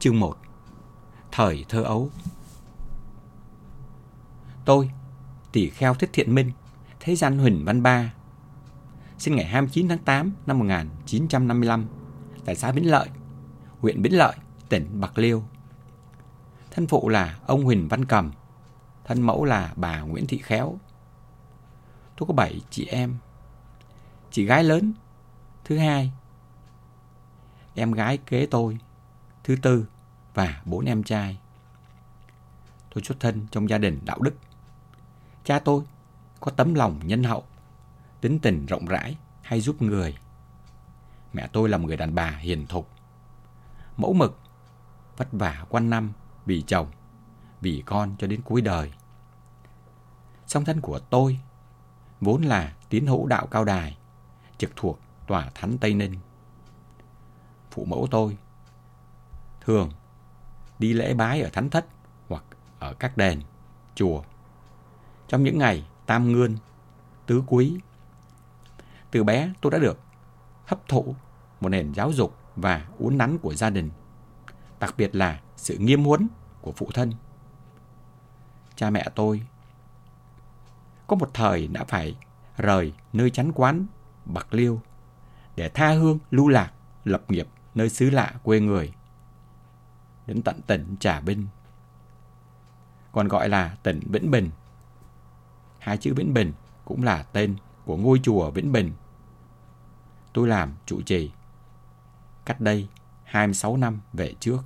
Chương 1 Thời thơ ấu Tôi, tỷ kheo Thích Thiện Minh, thế gian Huỳnh Văn Ba, sinh ngày 29 tháng 8 năm 1955 tại xã Vĩnh Lợi, huyện Vĩnh Lợi, tỉnh Bạc Liêu. Thân phụ là ông Huỳnh Văn Cầm, thân mẫu là bà Nguyễn Thị Khéo. Tôi có 7 chị em. Chị gái lớn, thứ hai. Em gái kế tôi, thứ tư và bốn em trai. Tôi xuất thân trong gia đình đạo đức. Cha tôi có tấm lòng nhân hậu, tính tình rộng rãi, hay giúp người. Mẹ tôi là một người đàn bà hiền thục, mẫu mực, vất vả quanh năm vì chồng, vì con cho đến cuối đời. Song thân của tôi vốn là tín hữu đạo cao đài, trực thuộc tòa thánh Tây Ninh. Phụ mẫu tôi thường đi lễ bái ở thánh thất hoặc ở các đền, chùa. Trong những ngày tam ngươn, tứ quý. Từ bé tôi đã được hấp thụ một nền giáo dục và uốn nắn của gia đình, đặc biệt là sự nghiêm huấn của phụ thân. Cha mẹ tôi có một thời đã phải rời nơi chánh quán Bạc Liêu để tha hương lưu lạc lập nghiệp nơi xứ lạ quê người đến tận tỉnh Trà Vinh còn gọi là tỉnh Vĩnh Bình. Hai chữ Vĩnh Bình cũng là tên của ngôi chùa Vĩnh Bình. Tôi làm trụ trì cách đây 26 năm về trước.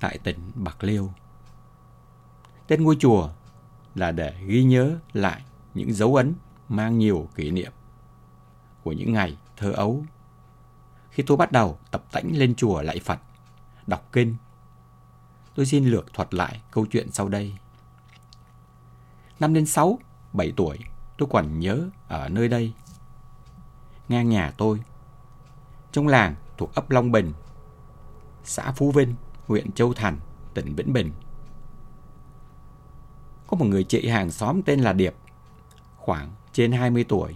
Tại tỉnh Bạc Liêu. Tên ngôi chùa là để ghi nhớ lại những dấu ấn mang nhiều kỷ niệm của những ngày thơ ấu. Khi tôi bắt đầu tập tễnh lên chùa lạy Phật, đọc kinh, tôi xin lược thuật lại câu chuyện sau đây. Năm đến 6, 7 tuổi, tôi còn nhớ ở nơi đây. Ngang nhà tôi, trong làng thuộc ấp Long Bình, xã Phú Vinh, huyện Châu Thành, tỉnh Vĩnh Bình. Có một người chị hàng xóm tên là Điệp, khoảng trên 20 tuổi.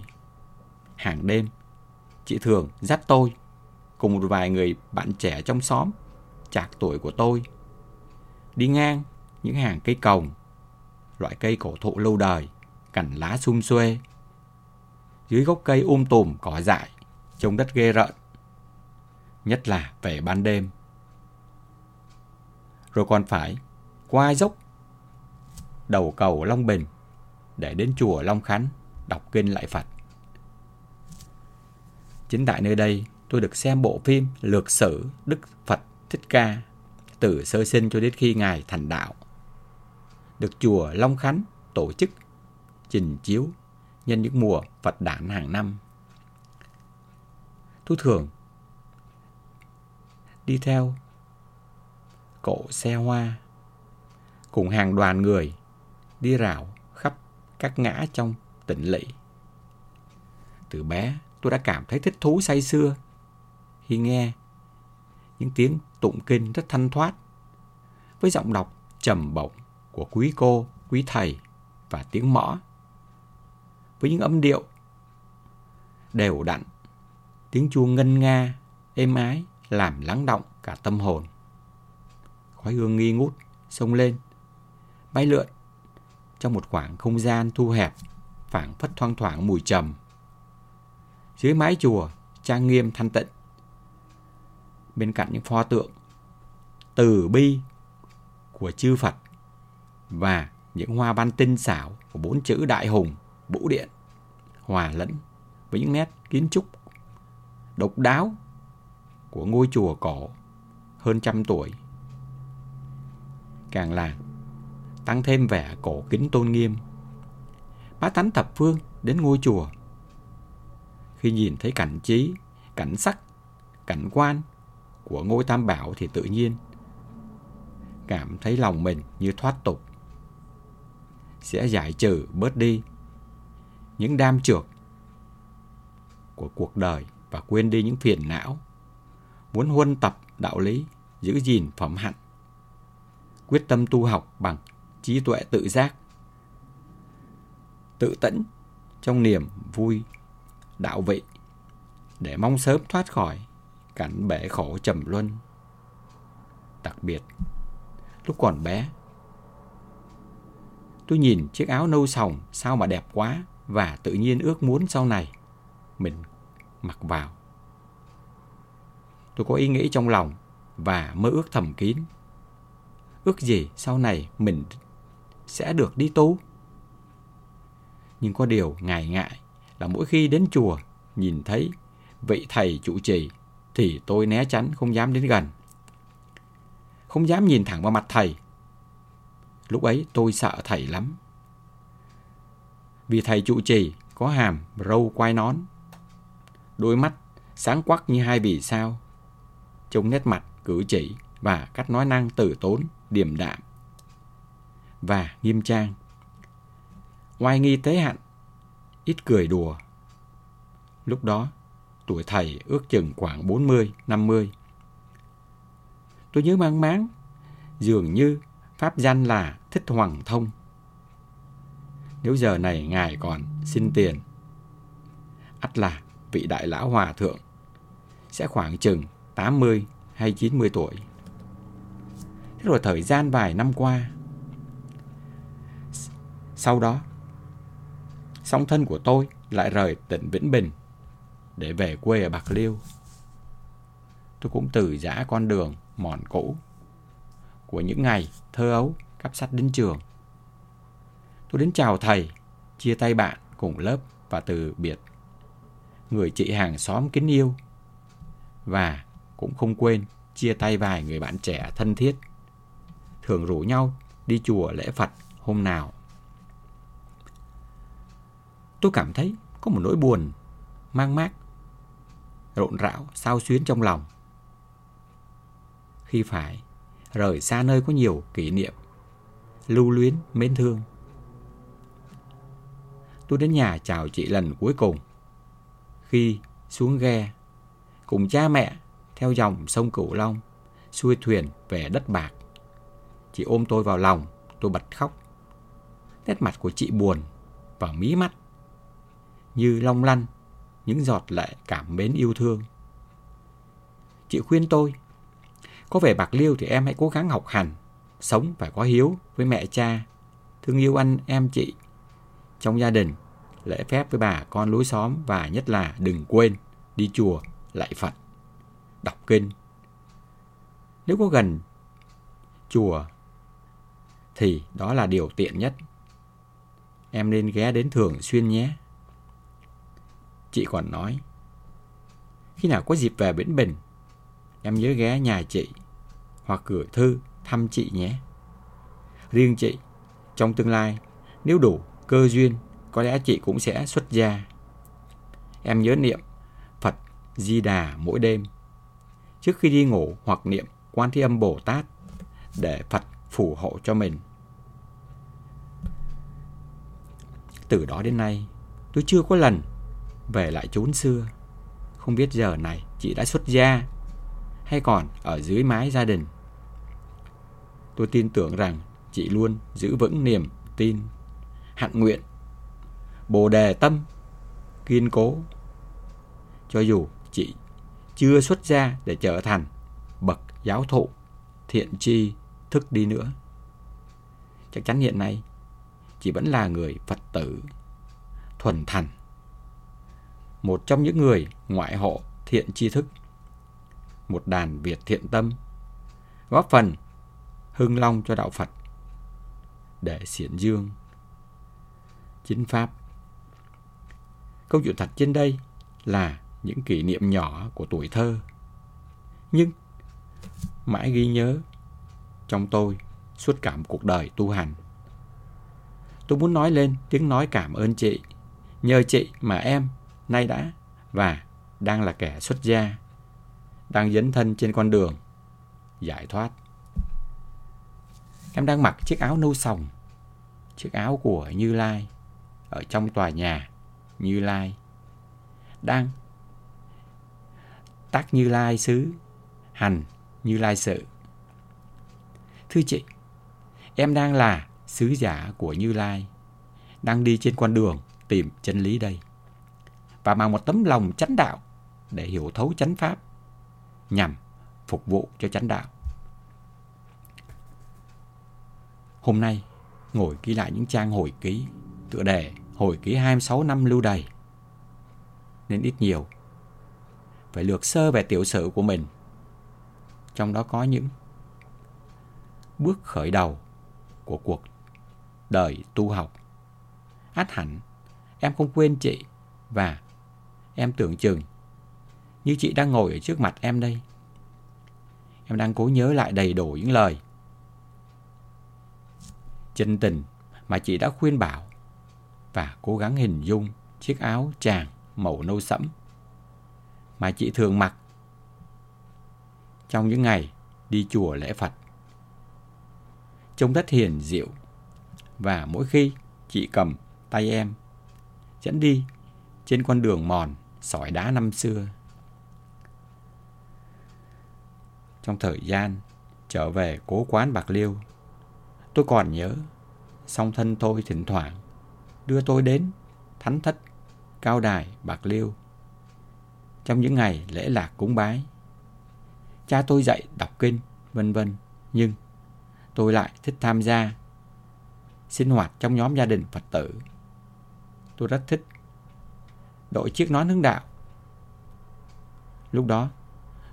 Hàng đêm, chị thường dắt tôi cùng một vài người bạn trẻ trong xóm, chạc tuổi của tôi, đi ngang những hàng cây cồng, loại cây cổ thụ lâu đời, cành lá sum xuê. Dưới gốc cây um tùm cỏ dại, trông đất ghê rợn. Nhất là về ban đêm rồi còn phải qua dốc đầu cầu Long Bình để đến chùa Long Khánh đọc kinh lại Phật. Chính tại nơi đây, tôi được xem bộ phim Lược sử Đức Phật Thích Ca từ sơ sinh cho đến khi Ngài thành đạo. Được chùa Long Khánh tổ chức trình chiếu nhân những mùa Phật đản hàng năm. Tôi thường đi theo cỗ xe hoa cùng hàng đoàn người đi rào khắp các ngã trong tỉnh lỵ. Từ bé, tôi đã cảm thấy thích thú say xưa khi nghe những tiếng tụng kinh rất thanh thoát với giọng đọc trầm bổng của quý cô, quý thầy và tiếng mõ. Với những âm điệu đều đặn, tiếng chuông ngân nga, êm ái làm lắng động cả tâm hồn. Khói hương nghi ngút, sông lên, bay lượn trong một khoảng không gian thu hẹp, phảng phất thoang thoảng mùi trầm. Dưới mái chùa, trang nghiêm thanh tịnh. Bên cạnh những pho tượng từ bi của chư Phật và những hoa văn tinh xảo của bốn chữ đại hùng, vũ điện, hòa lẫn với những nét kiến trúc độc đáo của ngôi chùa cổ hơn trăm tuổi càng làm tăng thêm vẻ cổ kính tôn nghiêm. Bá tánh thập phương đến ngôi chùa. Khi nhìn thấy cảnh trí, cảnh sắc, cảnh quan của ngôi tam bảo thì tự nhiên cảm thấy lòng mình như thoát tục. Sẽ giải trừ bớt đi những đam trược của cuộc đời và quên đi những phiền não. Muốn huân tập đạo lý, giữ gìn phẩm hạnh quyết tâm tu học bằng trí tuệ tự giác, tự tĩnh trong niềm vui, đạo vị để mong sớm thoát khỏi cảnh bể khổ trầm luân. Đặc biệt, lúc còn bé, tôi nhìn chiếc áo nâu sòng sao mà đẹp quá và tự nhiên ước muốn sau này mình mặc vào. Tôi có ý nghĩ trong lòng và mơ ước thầm kín. Ước gì sau này mình sẽ được đi tu. Nhưng có điều ngại ngại là mỗi khi đến chùa nhìn thấy vị thầy trụ trì thì tôi né tránh không dám đến gần. Không dám nhìn thẳng vào mặt thầy. Lúc ấy tôi sợ thầy lắm. Vì thầy trụ trì có hàm râu quai nón. Đôi mắt sáng quắc như hai vì sao. Trông nét mặt, cử chỉ và cách nói năng tử tốn, điềm đạm và nghiêm trang. Oai nghi tế hạnh, ít cười đùa. Lúc đó, tuổi thầy ước chừng khoảng 40, 50. Tôi nhớ mang máng, dường như pháp danh là Thích Hoàng Thông. Nếu giờ này ngài còn xin tiền, ắt là vị đại lão hòa thượng sẽ khoảng chừng 80 hay 90 tuổi. Thế rồi thời gian vài năm qua, sau đó, song thân của tôi lại rời tỉnh Vĩnh Bình để về quê ở Bạc Liêu. Tôi cũng từ giã con đường mòn cũ của những ngày thơ ấu cắp sách đến trường. Tôi đến chào thầy, chia tay bạn cùng lớp và từ biệt. Người chị hàng xóm kính yêu và cũng không quên chia tay vài người bạn trẻ thân thiết. Thường rủ nhau đi chùa lễ Phật hôm nào. Tôi cảm thấy có một nỗi buồn mang mát rộn rạo, sao xuyến trong lòng. Khi phải rời xa nơi có nhiều kỷ niệm, lưu luyến, mến thương. Tôi đến nhà chào chị lần cuối cùng. Khi xuống ghe, cùng cha mẹ theo dòng sông Cửu Long, xuôi thuyền về đất bạc. Chị ôm tôi vào lòng, tôi bật khóc. Nét mặt của chị buồn và mí mắt như long lanh những giọt lệ cảm mến yêu thương. Chị khuyên tôi, có về Bạc Liêu thì em hãy cố gắng học hành, sống phải có hiếu với mẹ cha, thương yêu anh em chị. Trong gia đình, lễ phép với bà con lối xóm và nhất là đừng quên đi chùa lạy Phật, đọc kinh. Nếu có gần chùa thì đó là điều tiện nhất. Em nên ghé đến thường xuyên nhé. Chị còn nói, khi nào có dịp về bến Bình, em nhớ ghé nhà chị hoặc gửi thư thăm chị nhé. Riêng chị, trong tương lai, nếu đủ cơ duyên, có lẽ chị cũng sẽ xuất gia. Em nhớ niệm Phật Di Đà mỗi đêm. Trước khi đi ngủ hoặc niệm Quan Thế Âm Bồ Tát để Phật phù hộ cho mình. Từ đó đến nay, tôi chưa có lần về lại chốn xưa. Không biết giờ này chị đã xuất gia hay còn ở dưới mái gia đình. Tôi tin tưởng rằng chị luôn giữ vững niềm tin, hạnh nguyện, bồ đề tâm, kiên cố. Cho dù chị chưa xuất gia để trở thành bậc giáo thụ, thiện chi, thức đi nữa. Chắc chắn hiện nay, chị vẫn là người Phật tử, thuần thành một trong những người ngoại hộ thiện tri thức, một đàn Việt thiện tâm, góp phần hưng long cho đạo Phật để xiển dương chính pháp. Câu chuyện thật trên đây là những kỷ niệm nhỏ của tuổi thơ, nhưng mãi ghi nhớ trong tôi suốt cả một cuộc đời tu hành. Tôi muốn nói lên tiếng nói cảm ơn chị, nhờ chị mà em nay đã và đang là kẻ xuất gia, đang dấn thân trên con đường giải thoát. Em đang mặc chiếc áo nâu sòng, chiếc áo của Như Lai ở trong tòa nhà Như Lai. Đang tác Như Lai xứ, hành Như Lai sự. Thưa chị, em đang là sứ giả của Như Lai, đang đi trên con đường tìm chân lý đây và mang một tấm lòng chánh đạo để hiểu thấu chánh pháp nhằm phục vụ cho chánh đạo. Hôm nay, ngồi ghi lại những trang hồi ký, tựa đề hồi ký 26 năm lưu đày. Nên ít nhiều, phải lược sơ về tiểu sử của mình. Trong đó có những bước khởi đầu của cuộc đời tu học. Át hẳn, em không quên chị và em tưởng chừng như chị đang ngồi ở trước mặt em đây. Em đang cố nhớ lại đầy đủ những lời chân tình mà chị đã khuyên bảo và cố gắng hình dung chiếc áo chàng màu nâu sẫm mà chị thường mặc trong những ngày đi chùa lễ Phật. Trông rất hiền diệu và mỗi khi chị cầm tay em, dẫn đi trên con đường mòn sỏi đá năm xưa. Trong thời gian trở về cố quán Bạc Liêu, tôi còn nhớ song thân tôi thỉnh thoảng đưa tôi đến thánh thất cao đài Bạc Liêu trong những ngày lễ lạc cúng bái. Cha tôi dạy đọc kinh, vân vân, nhưng tôi lại thích tham gia sinh hoạt trong nhóm gia đình Phật tử. Tôi rất thích đội chiếc nón hướng đạo. Lúc đó,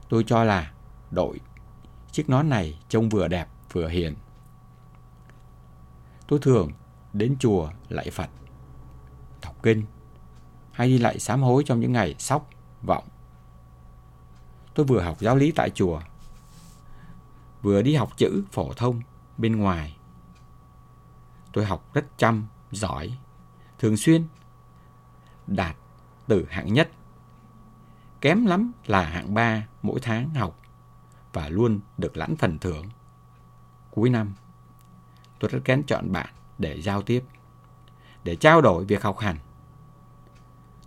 tôi cho là đội chiếc nón này trông vừa đẹp vừa hiền. Tôi thường đến chùa lạy Phật, đọc kinh hay đi lại sám hối trong những ngày sóc, vọng. Tôi vừa học giáo lý tại chùa, vừa đi học chữ phổ thông bên ngoài. Tôi học rất chăm, giỏi, thường xuyên đạt từ hạng nhất. Kém lắm là hạng ba mỗi tháng học và luôn được lãnh phần thưởng. Cuối năm, tôi rất kén chọn bạn để giao tiếp, để trao đổi việc học hành.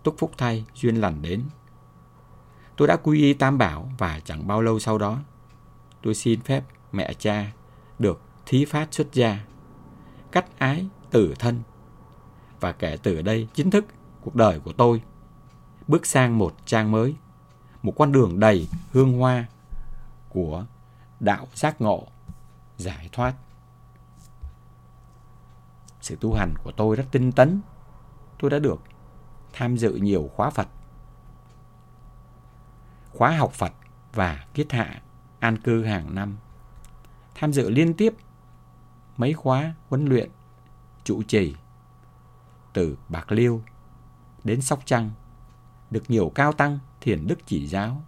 Túc phúc thay, duyên lành đến. Tôi đã quy y tam bảo và chẳng bao lâu sau đó, tôi xin phép mẹ cha được thí phát xuất gia, cách ái tử thân. Và kể từ đây chính thức cuộc đời của tôi bước sang một trang mới, một con đường đầy hương hoa của đạo giác ngộ, giải thoát. Sự tu hành của tôi rất tinh tấn. Tôi đã được tham dự nhiều khóa Phật, khóa học Phật và kiết hạ an cư hàng năm. Tham dự liên tiếp mấy khóa huấn luyện trụ trì từ Bạc Liêu đến Sóc Trăng được nhiều cao tăng thiền đức chỉ giáo.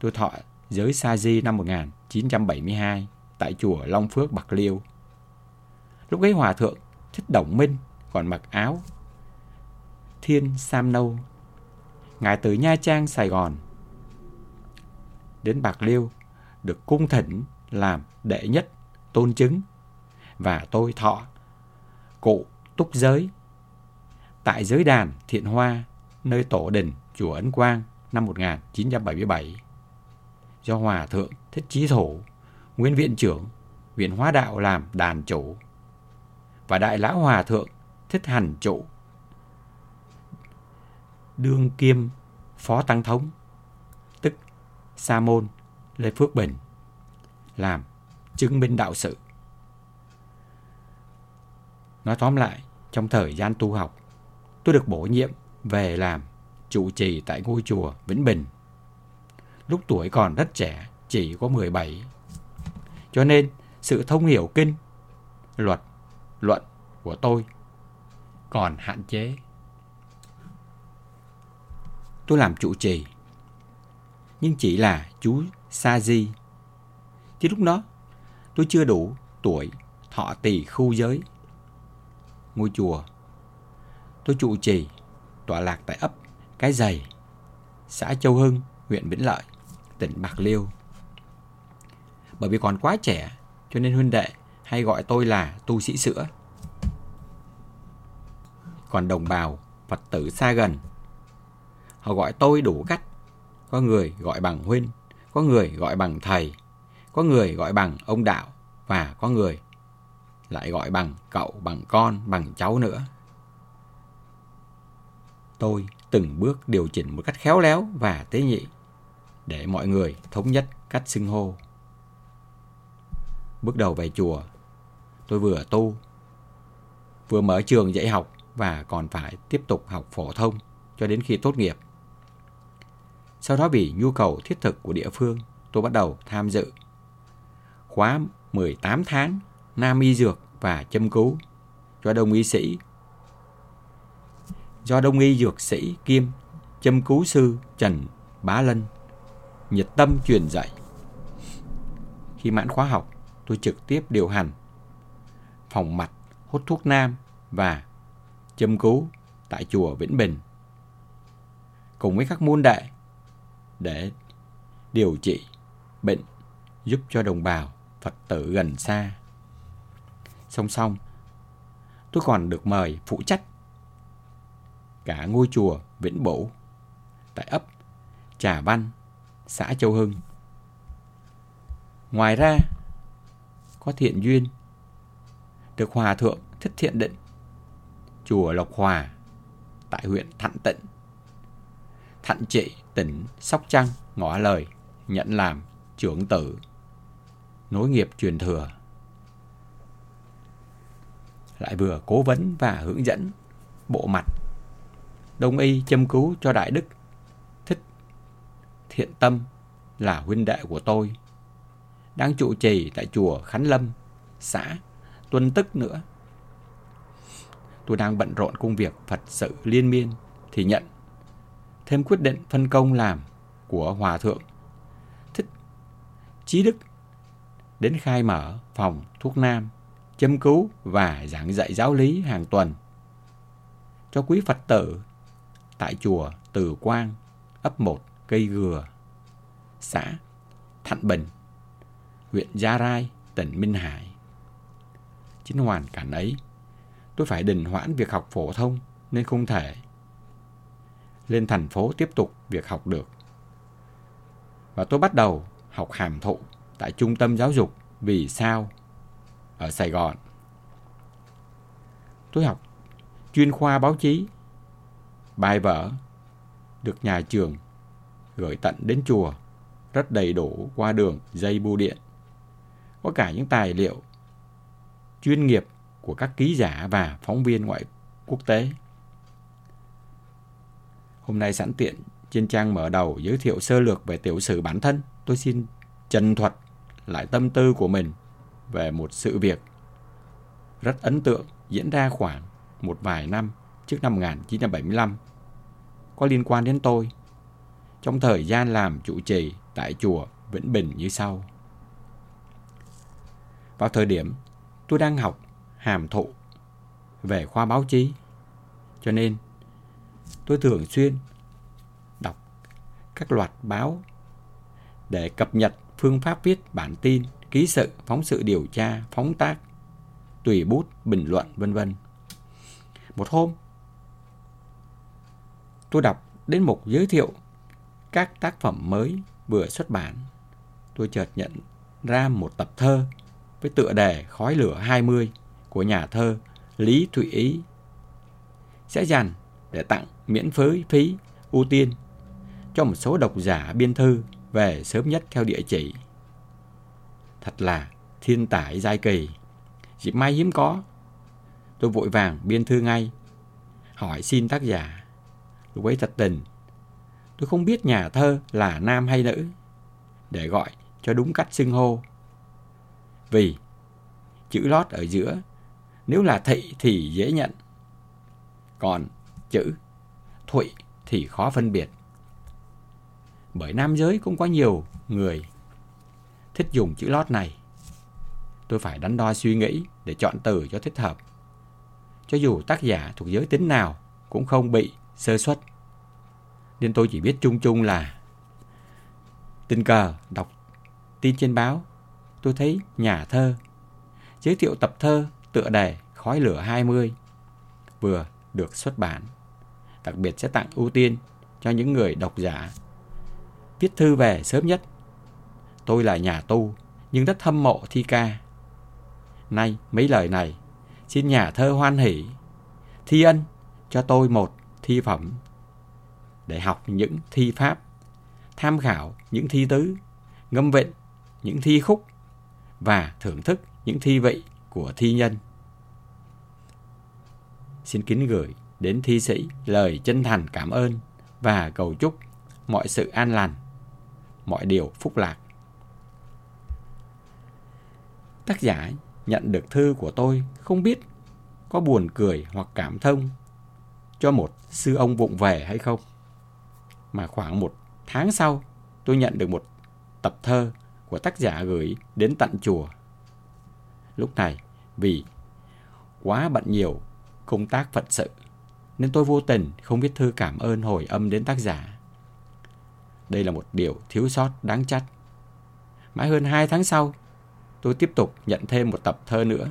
Tôi thọ giới Sa Di năm 1972 tại chùa Long Phước Bạc Liêu. Lúc ấy hòa thượng Thích Đồng Minh còn mặc áo thiên sam nâu. Ngài từ Nha Trang, Sài Gòn đến Bạc Liêu được cung thỉnh làm đệ nhất tôn chứng và tôi thọ cụ túc giới tại giới đàn Thiện Hoa nơi tổ đình chùa Ấn Quang năm 1977 do Hòa Thượng Thích Chí Thủ, Nguyên Viện trưởng Viện Hóa Đạo làm đàn chủ và Đại Lão Hòa Thượng Thích Hành Trụ đương kiêm phó tăng thống tức sa môn lê phước bình làm chứng minh đạo sự. Nói tóm lại trong thời gian tu học tôi được bổ nhiệm về làm trụ trì tại ngôi chùa Vĩnh Bình. Lúc tuổi còn rất trẻ, chỉ có 17. Cho nên, sự thông hiểu kinh, luật, luận của tôi còn hạn chế. Tôi làm trụ trì, nhưng chỉ là chú Sa Di. Chứ lúc đó, tôi chưa đủ tuổi thọ tỳ khu giới. Ngôi chùa, tôi trụ trì tọa lạc tại ấp Cái Dày, xã Châu Hưng, huyện Vĩnh Lợi, tỉnh Bạc Liêu. Bởi vì còn quá trẻ, cho nên huynh đệ hay gọi tôi là tu sĩ sữa. Còn đồng bào, Phật tử xa gần, họ gọi tôi đủ cách. Có người gọi bằng huynh, có người gọi bằng thầy, có người gọi bằng ông đạo và có người lại gọi bằng cậu, bằng con, bằng cháu nữa. Tôi từng bước điều chỉnh một cách khéo léo và tế nhị để mọi người thống nhất cách xưng hô. Bước đầu về chùa, tôi vừa tu, vừa mở trường dạy học và còn phải tiếp tục học phổ thông cho đến khi tốt nghiệp. Sau đó vì nhu cầu thiết thực của địa phương, tôi bắt đầu tham dự khóa 18 tháng Nam y dược và châm cứu cho đông y sĩ do đông y dược sĩ kiêm châm cứu sư Trần Bá Lân nhiệt tâm truyền dạy. Khi mãn khóa học, tôi trực tiếp điều hành phòng mặt hút thuốc nam và châm cứu tại chùa Vĩnh Bình cùng với các môn đệ để điều trị bệnh giúp cho đồng bào Phật tử gần xa. Song song, tôi còn được mời phụ trách cả ngôi chùa Vĩnh Bổ tại ấp Trà Văn, xã Châu Hưng. Ngoài ra, có thiện duyên được Hòa Thượng Thích Thiện Định, chùa Lộc Hòa tại huyện Thạnh Tịnh, Thạnh Trị, tỉnh Sóc Trăng ngỏ lời nhận làm trưởng tử, nối nghiệp truyền thừa. Lại vừa cố vấn và hướng dẫn bộ mặt đông y châm cứu cho đại đức. Thích thiện tâm là huynh đệ của tôi. Đang trụ trì tại chùa Khánh Lâm, xã Tuân Tức nữa. Tôi đang bận rộn công việc Phật sự liên miên thì nhận thêm quyết định phân công làm của Hòa Thượng. Thích trí Đức đến khai mở phòng thuốc nam, châm cứu và giảng dạy giáo lý hàng tuần cho quý Phật tử tại chùa Từ Quang, ấp 1 Cây Gừa, xã Thạnh Bình, huyện Gia Rai, tỉnh Minh Hải. Chính hoàn cảnh ấy, tôi phải đình hoãn việc học phổ thông nên không thể lên thành phố tiếp tục việc học được. Và tôi bắt đầu học hàm thụ tại trung tâm giáo dục Vì Sao ở Sài Gòn. Tôi học chuyên khoa báo chí Bài vở được nhà trường gửi tận đến chùa rất đầy đủ qua đường dây bưu điện. Có cả những tài liệu chuyên nghiệp của các ký giả và phóng viên ngoại quốc tế. Hôm nay sẵn tiện trên trang mở đầu giới thiệu sơ lược về tiểu sử bản thân, tôi xin trần thuật lại tâm tư của mình về một sự việc rất ấn tượng diễn ra khoảng một vài năm trước năm 1975 có liên quan đến tôi trong thời gian làm trụ trì tại chùa Vĩnh Bình như sau. Vào thời điểm tôi đang học hàm thụ về khoa báo chí, cho nên tôi thường xuyên đọc các loạt báo để cập nhật phương pháp viết bản tin, ký sự, phóng sự điều tra, phóng tác, tùy bút, bình luận, vân vân. Một hôm, tôi đọc đến mục giới thiệu các tác phẩm mới vừa xuất bản. Tôi chợt nhận ra một tập thơ với tựa đề Khói lửa 20 của nhà thơ Lý Thụy Ý sẽ dành để tặng miễn phí phí ưu tiên cho một số độc giả biên thư về sớm nhất theo địa chỉ. Thật là thiên tải giai kỳ, dịp may hiếm có. Tôi vội vàng biên thư ngay, hỏi xin tác giả Lúc ấy thật tình, tôi không biết nhà thơ là nam hay nữ, để gọi cho đúng cách xưng hô. Vì chữ lót ở giữa, nếu là thị thì dễ nhận, còn chữ thụy thì khó phân biệt. Bởi nam giới cũng có nhiều người thích dùng chữ lót này. Tôi phải đắn đo suy nghĩ để chọn từ cho thích hợp. Cho dù tác giả thuộc giới tính nào cũng không bị sơ suất. Nên tôi chỉ biết chung chung là tình cờ đọc tin trên báo, tôi thấy nhà thơ giới thiệu tập thơ tựa đề Khói lửa 20 vừa được xuất bản. Đặc biệt sẽ tặng ưu tiên cho những người độc giả viết thư về sớm nhất. Tôi là nhà tu nhưng rất hâm mộ thi ca. Nay mấy lời này xin nhà thơ hoan hỷ thi ân cho tôi một thi phẩm để học những thi pháp, tham khảo những thi tứ, ngâm vịnh, những thi khúc và thưởng thức những thi vị của thi nhân. Xin kính gửi đến thi sĩ lời chân thành cảm ơn và cầu chúc mọi sự an lành, mọi điều phúc lạc. Tác giả nhận được thư của tôi không biết có buồn cười hoặc cảm thông cho một sư ông vụng về hay không. Mà khoảng một tháng sau, tôi nhận được một tập thơ của tác giả gửi đến tận chùa. Lúc này, vì quá bận nhiều công tác phận sự, nên tôi vô tình không viết thư cảm ơn hồi âm đến tác giả. Đây là một điều thiếu sót đáng trách. Mãi hơn hai tháng sau, tôi tiếp tục nhận thêm một tập thơ nữa.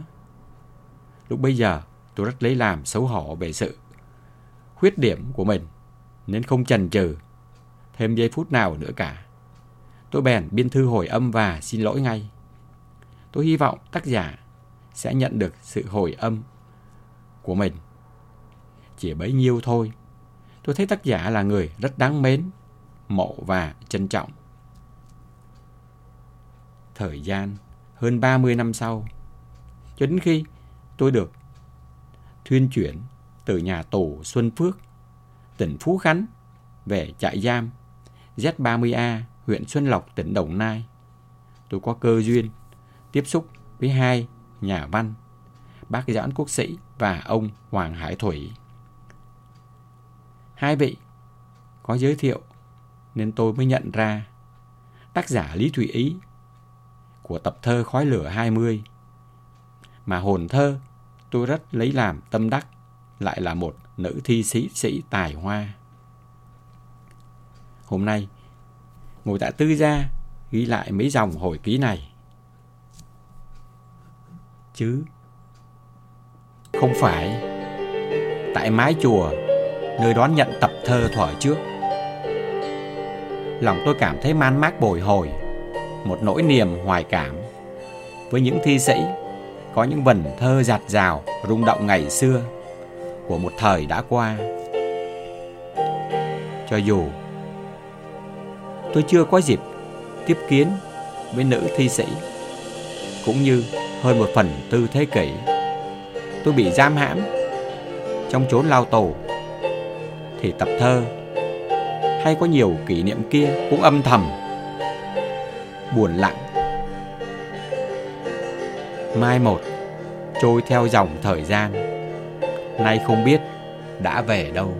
Lúc bây giờ, tôi rất lấy làm xấu hổ về sự khuyết điểm của mình, nên không chần chừ thêm giây phút nào nữa cả. Tôi bèn biên thư hồi âm và xin lỗi ngay. Tôi hy vọng tác giả sẽ nhận được sự hồi âm của mình. Chỉ bấy nhiêu thôi. Tôi thấy tác giả là người rất đáng mến, mộ và trân trọng. Thời gian hơn 30 năm sau, cho đến khi tôi được thuyên chuyển từ nhà tù Xuân Phước, tỉnh Phú Khánh về trại giam Z30A, huyện Xuân Lộc, tỉnh Đồng Nai. Tôi có cơ duyên tiếp xúc với hai nhà văn, bác Doãn Quốc Sĩ và ông Hoàng Hải Thủy. Hai vị có giới thiệu nên tôi mới nhận ra tác giả Lý Thụy Ý của tập thơ Khói lửa 20 mà hồn thơ tôi rất lấy làm tâm đắc lại là một nữ thi sĩ sĩ tài hoa. Hôm nay, ngồi tại tư gia ghi lại mấy dòng hồi ký này. Chứ không phải tại mái chùa nơi đón nhận tập thơ thuở trước. Lòng tôi cảm thấy man mác bồi hồi, một nỗi niềm hoài cảm với những thi sĩ có những vần thơ giạt rào rung động ngày xưa của một thời đã qua. Cho dù tôi chưa có dịp tiếp kiến với nữ thi sĩ, cũng như hơn một phần tư thế kỷ, tôi bị giam hãm trong chốn lao tù, thì tập thơ hay có nhiều kỷ niệm kia cũng âm thầm, buồn lặng. Mai một trôi theo dòng thời gian nay không biết đã về đâu.